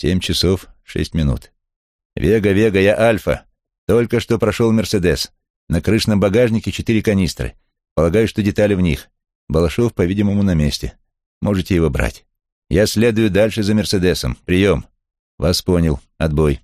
Семь часов шесть минут. «Вега, Вега, я Альфа. Только что прошел Мерседес. На крышном багажнике четыре канистры. Полагаю, что детали в них. Балашов, по-видимому, на месте. Можете его брать. Я следую дальше за Мерседесом. Прием. Вас понял. Отбой.